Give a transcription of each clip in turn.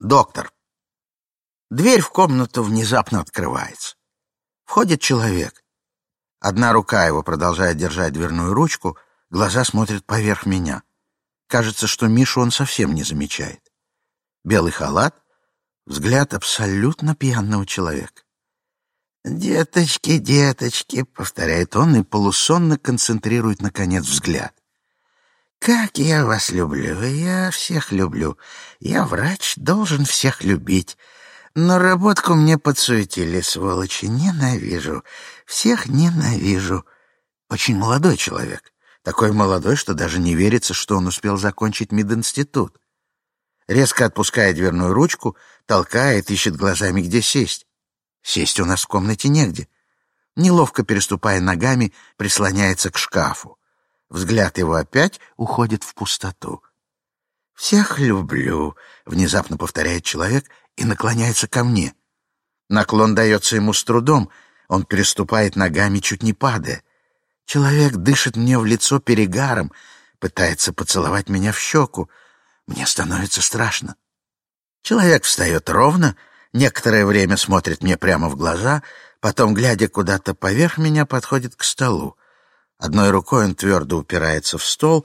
Доктор. Дверь в комнату внезапно открывается. Входит человек. Одна рука его продолжает держать дверную ручку, глаза смотрят поверх меня. Кажется, что Мишу он совсем не замечает. Белый халат, взгляд абсолютно пьяного человека. «Деточки, деточки», — повторяет он и полусонно концентрирует, наконец, взгляд. «Как я вас люблю, я всех люблю. Я врач, должен всех любить. Но работку мне подсуетили, сволочи, ненавижу. Всех ненавижу». Очень молодой человек. Такой молодой, что даже не верится, что он успел закончить мединститут. Резко отпуская дверную ручку, толкает, ищет глазами, где сесть. Сесть у нас в комнате негде. Неловко переступая ногами, прислоняется к шкафу. Взгляд его опять уходит в пустоту. «Всех люблю», — внезапно повторяет человек и наклоняется ко мне. Наклон дается ему с трудом, он переступает ногами, чуть не падая. Человек дышит мне в лицо перегаром, пытается поцеловать меня в щеку. Мне становится страшно. Человек встает ровно, некоторое время смотрит мне прямо в глаза, потом, глядя куда-то поверх меня, подходит к столу. Одной рукой он твердо упирается в стол,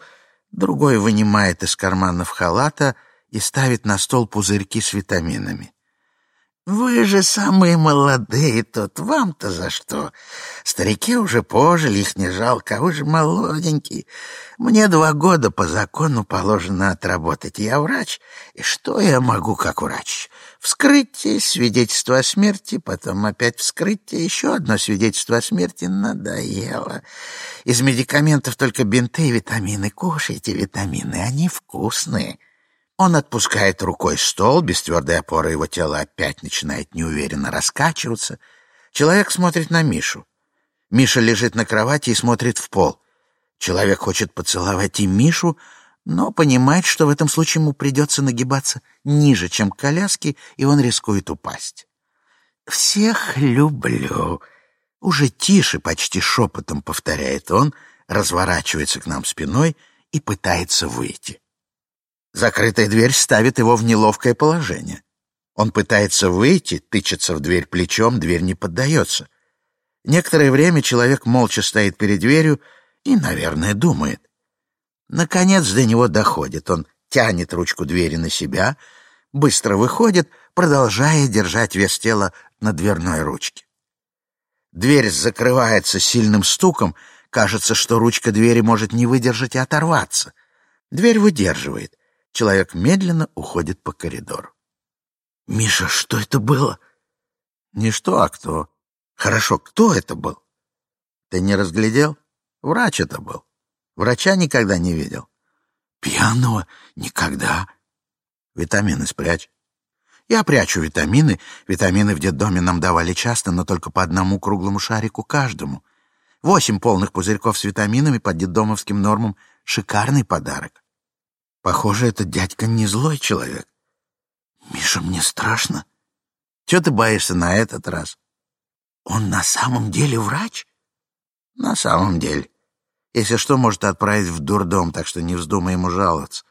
другой вынимает из карманов халата и ставит на стол пузырьки с витаминами. «Вы же самые молодые тут, вам-то за что? Старики уже пожили, их не жалко, а вы же молоденький. Мне два года по закону положено отработать, я врач, и что я могу как врач? Вскрытие, свидетельство о смерти, потом опять вскрытие, еще одно свидетельство о смерти надоело. Из медикаментов только бинты и витамины. Кушайте витамины, они вкусные». Он отпускает рукой стол, без твердой опоры его тело опять начинает неуверенно раскачиваться. Человек смотрит на Мишу. Миша лежит на кровати и смотрит в пол. Человек хочет поцеловать и Мишу, но понимает, что в этом случае ему придется нагибаться ниже, чем к коляске, и он рискует упасть. «Всех люблю», — уже тише, почти шепотом повторяет он, разворачивается к нам спиной и пытается выйти. Закрытая дверь ставит его в неловкое положение. Он пытается выйти, тычется в дверь плечом, дверь не поддается. Некоторое время человек молча стоит перед дверью и, наверное, думает. Наконец до него доходит. Он тянет ручку двери на себя, быстро выходит, продолжая держать вес тела на дверной ручке. Дверь закрывается сильным стуком, кажется, что ручка двери может не выдержать и оторваться. Дверь выдерживает. Человек медленно уходит по коридору. «Миша, что это было?» «Не что, а кто. Хорошо, кто это был?» «Ты не разглядел? Врач это был. Врача никогда не видел». «Пьяного? Никогда». «Витамины спрячь». «Я прячу витамины. Витамины в детдоме нам давали часто, но только по одному круглому шарику каждому. Восемь полных пузырьков с витаминами под детдомовским нормам — шикарный подарок. Похоже, этот дядька не злой человек. Миша, мне страшно. Чего ты боишься на этот раз? Он на самом деле врач? На самом деле. Если что, может отправить в дурдом, так что не вздумай ему жаловаться.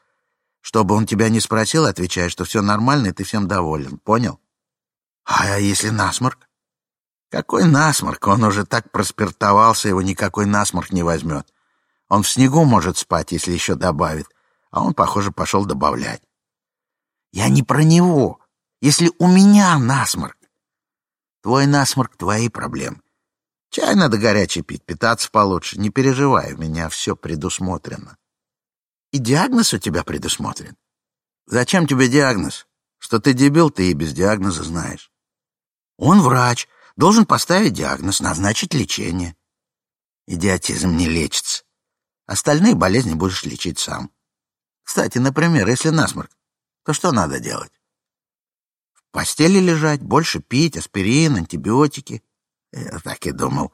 Чтобы он тебя не спросил, отвечай, что все нормально, и ты всем доволен. Понял? А если насморк? Какой насморк? Он уже так проспиртовался, его никакой насморк не возьмет. Он в снегу может спать, если еще добавит а он, похоже, пошел добавлять. Я не про него. Если у меня насморк. Твой насморк — твои проблемы. Чай надо горячий пить, питаться получше. Не переживай, у меня все предусмотрено. И диагноз у тебя предусмотрен. Зачем тебе диагноз? Что ты дебил, ты и без диагноза знаешь. Он врач, должен поставить диагноз, назначить лечение. Идиотизм не лечится. Остальные болезни будешь лечить сам. Кстати, например, если насморк, то что надо делать? В постели лежать, больше пить, аспирин, антибиотики. Я так и думал.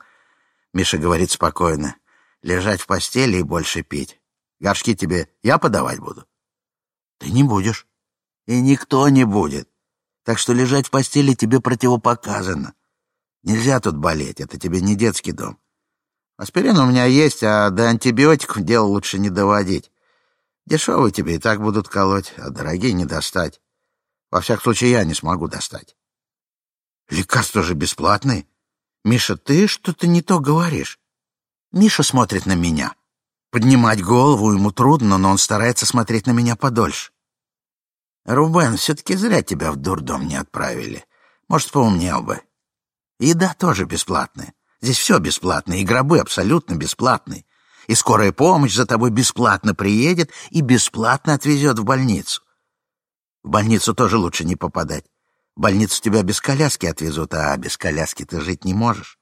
Миша говорит спокойно. Лежать в постели и больше пить. Горшки тебе я подавать буду? Ты не будешь. И никто не будет. Так что лежать в постели тебе противопоказано. Нельзя тут болеть, это тебе не детский дом. Аспирин у меня есть, а до антибиотиков дело лучше не доводить. Дешевые тебе и так будут колоть, а дорогие не достать. Во всяком случае, я не смогу достать. Лекарства же бесплатные. Миша, ты что-то не то говоришь. Миша смотрит на меня. Поднимать голову ему трудно, но он старается смотреть на меня подольше. Рубен, все-таки зря тебя в дурдом не отправили. Может, поумнел бы. Еда тоже бесплатная. Здесь все бесплатно, и гробы абсолютно бесплатные. И скорая помощь за тобой бесплатно приедет и бесплатно отвезет в больницу. В больницу тоже лучше не попадать. В больницу тебя без коляски отвезут, а без коляски ты жить не можешь.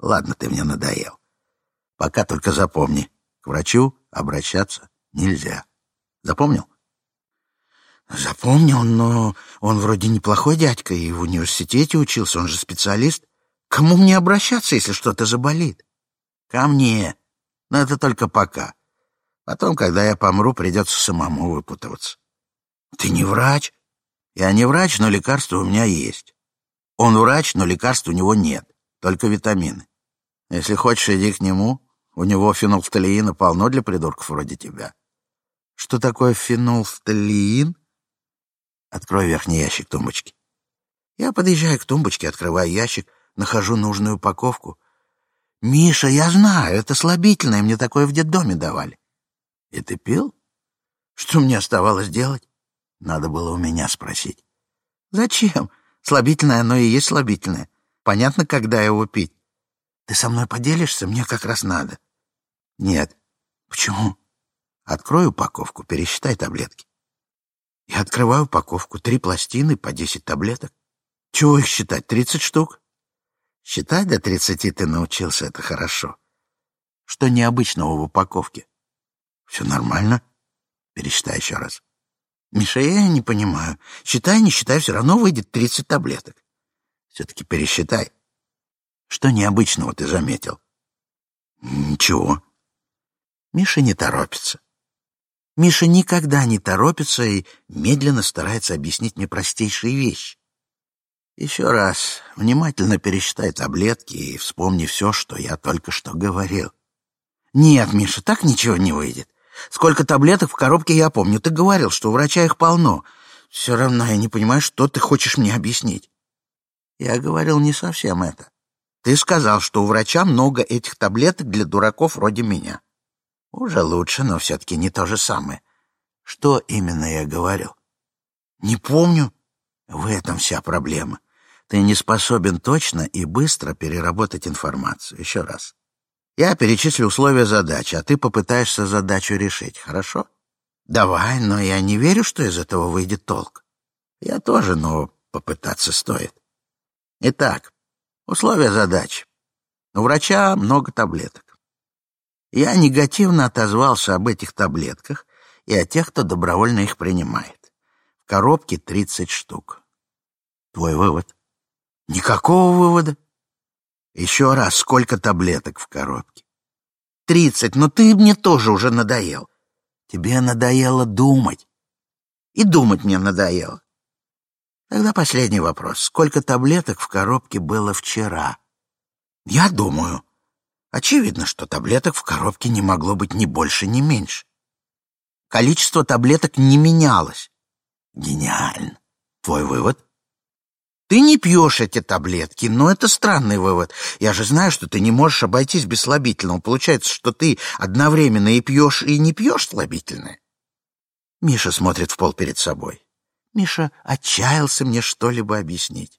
Ладно, ты мне надоел. Пока только запомни, к врачу обращаться нельзя. Запомнил? Запомнил, но он вроде неплохой дядька и в университете учился, он же специалист. Кому мне обращаться, если что-то заболит? Ко мне. Но это только пока. Потом, когда я помру, придется самому выпутываться. Ты не врач? Я не врач, но лекарства у меня есть. Он врач, но лекарств у него нет, только витамины. Если хочешь, иди к нему. У него фенолфталиина полно для придурков вроде тебя. Что такое фенолфталиин? Открой верхний ящик тумбочки. Я подъезжаю к тумбочке, открываю ящик, нахожу нужную упаковку. «Миша, я знаю, это слабительное, мне такое в детдоме давали». «И ты пил?» «Что мне оставалось делать?» Надо было у меня спросить. «Зачем? Слабительное оно и есть слабительное. Понятно, когда его пить. Ты со мной поделишься? Мне как раз надо». «Нет». «Почему?» «Открой упаковку, пересчитай таблетки». Я открываю упаковку, три пластины по десять таблеток. Чего их считать, тридцать штук? Считать до тридцати ты научился, это хорошо. Что необычного в упаковке? Все нормально. Пересчитай еще раз. Миша, я не понимаю. Считай, не считай, все равно выйдет тридцать таблеток. Все-таки пересчитай. Что необычного ты заметил? Ничего. Миша не торопится. Миша никогда не торопится и медленно старается объяснить мне простейшие вещи. Еще раз внимательно пересчитай таблетки и вспомни все, что я только что говорил. Нет, Миша, так ничего не выйдет. Сколько таблеток в коробке я помню. Ты говорил, что у врача их полно. Все равно я не понимаю, что ты хочешь мне объяснить. Я говорил не совсем это. Ты сказал, что у врача много этих таблеток для дураков вроде меня. Уже лучше, но все-таки не то же самое. Что именно я говорил? Не помню. В этом вся проблема. Ты не способен точно и быстро переработать информацию. Еще раз. Я перечислю условия задачи, а ты попытаешься задачу решить, хорошо? Давай, но я не верю, что из этого выйдет толк. Я тоже, но попытаться стоит. Итак, условия задачи. У врача много таблеток. Я негативно отозвался об этих таблетках и о тех, кто добровольно их принимает. В коробке 30 штук. Твой вывод? Никакого вывода. Еще раз, сколько таблеток в коробке? Тридцать, но ты мне тоже уже надоел. Тебе надоело думать. И думать мне надоело. Тогда последний вопрос. Сколько таблеток в коробке было вчера? Я думаю, Очевидно, что таблеток в коробке не могло быть ни больше, ни меньше. Количество таблеток не менялось. Гениально. Твой вывод? Ты не пьешь эти таблетки, но это странный вывод. Я же знаю, что ты не можешь обойтись без слабительного. Получается, что ты одновременно и пьешь, и не пьешь слабительное. Миша смотрит в пол перед собой. Миша отчаялся мне что-либо объяснить.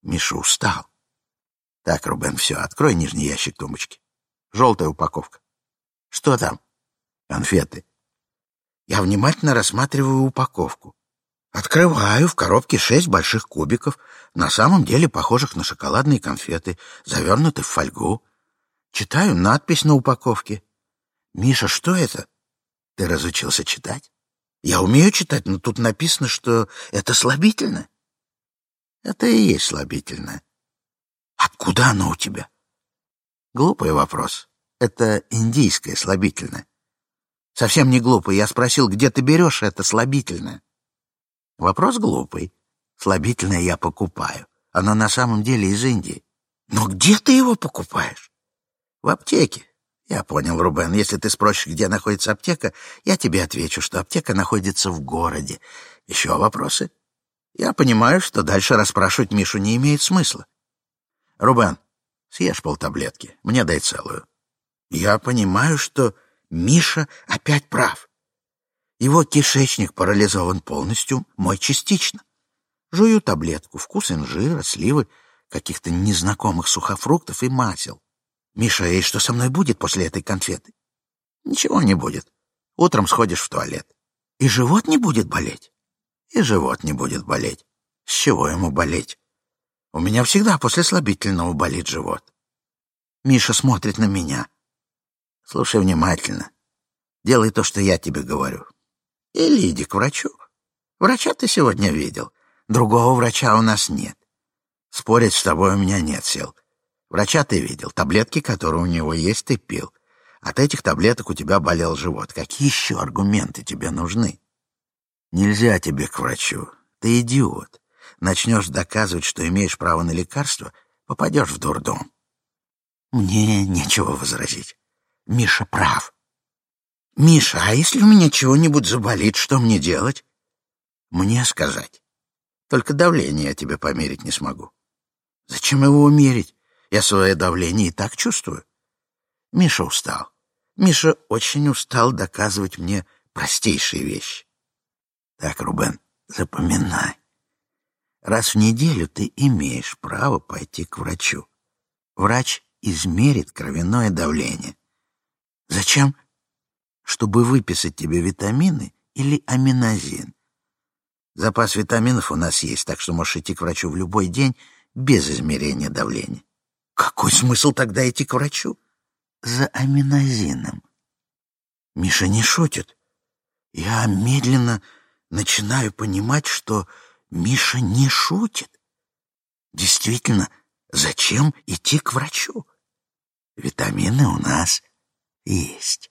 Миша устал. Так, Рубен, все, открой нижний ящик тумбочки. Желтая упаковка. Что там? Конфеты. Я внимательно рассматриваю упаковку. Открываю в коробке шесть больших кубиков, на самом деле похожих на шоколадные конфеты, завернуты в фольгу. Читаю надпись на упаковке. «Миша, что это?» «Ты разучился читать?» «Я умею читать, но тут написано, что это слабительное». «Это и есть слабительное. Откуда оно у тебя? Глупый вопрос. Это индийское слабительное. Совсем не глупый. Я спросил, где ты берешь это слабительное. Вопрос глупый. Слабительное я покупаю. Оно на самом деле из Индии. Но где ты его покупаешь? В аптеке. Я понял, Рубен. Если ты спросишь, где находится аптека, я тебе отвечу, что аптека находится в городе. Еще вопросы? Я понимаю, что дальше расспрашивать Мишу не имеет смысла. Рубен, съешь полтаблетки, мне дай целую. Я понимаю, что Миша опять прав. Его кишечник парализован полностью, мой частично. Жую таблетку, вкус инжира, сливы, каких-то незнакомых сухофруктов и масел. Миша, и что со мной будет после этой конфеты? Ничего не будет. Утром сходишь в туалет. И живот не будет болеть? И живот не будет болеть. С чего ему болеть? У меня всегда после слабительного болит живот. Миша смотрит на меня. Слушай внимательно. Делай то, что я тебе говорю. Или иди к врачу. Врача ты сегодня видел. Другого врача у нас нет. Спорить с тобой у меня нет сил. Врача ты видел. Таблетки, которые у него есть, ты пил. От этих таблеток у тебя болел живот. Какие еще аргументы тебе нужны? Нельзя тебе к врачу. Ты идиот. Начнешь доказывать, что имеешь право на лекарство, попадешь в дурдом. Мне нечего возразить. Миша прав. «Миша, а если у меня чего-нибудь заболит, что мне делать?» «Мне сказать. Только давление я тебе померить не смогу». «Зачем его мерить? Я свое давление и так чувствую». Миша устал. Миша очень устал доказывать мне простейшие вещи. Так, Рубен, запоминай. Раз в неделю ты имеешь право пойти к врачу. Врач измерит кровяное давление. Зачем? Чтобы выписать тебе витамины или аминозин. Запас витаминов у нас есть, так что можешь идти к врачу в любой день без измерения давления. Какой смысл тогда идти к врачу? За аминозином. Миша не шутит. Я медленно начинаю понимать, что Миша не шутит. Действительно, зачем идти к врачу? Витамины у нас есть.